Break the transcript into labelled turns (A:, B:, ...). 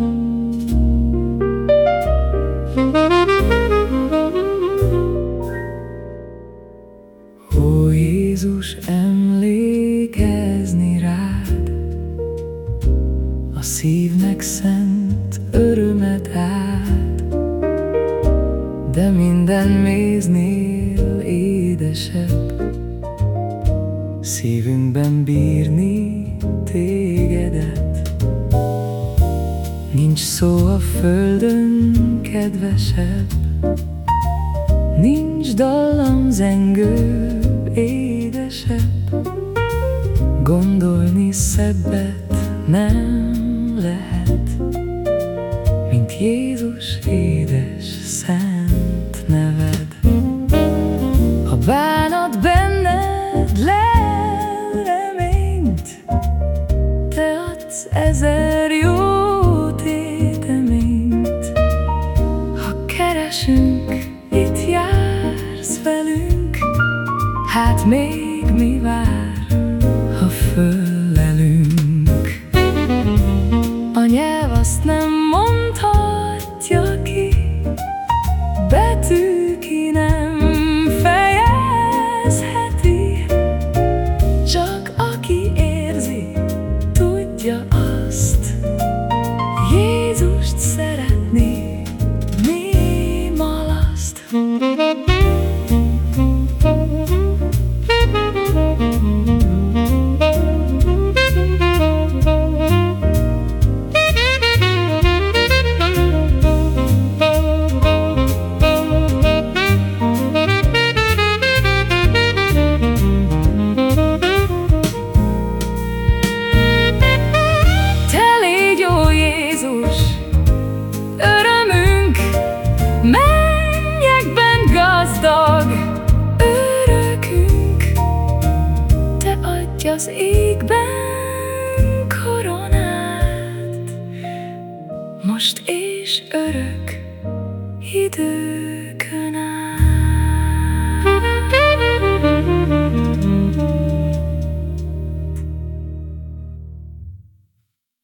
A: Ó Jézus, emlékezni rád, a szívnek szent örömet áld, de minden méznél édesebb, szívünkben bírni tégedet. Nincs szó a földön kedvesebb. Nincs dallam zengő édesebb. Gondolni szebbet nem lehet Mint Jézus édes szent neved. Ha bánat benned lel reményt Te adsz ezer jó keresünk, itt jársz velünk. Hát még mi vár, ha föllelünk Az égben koronát, Most és örök időt.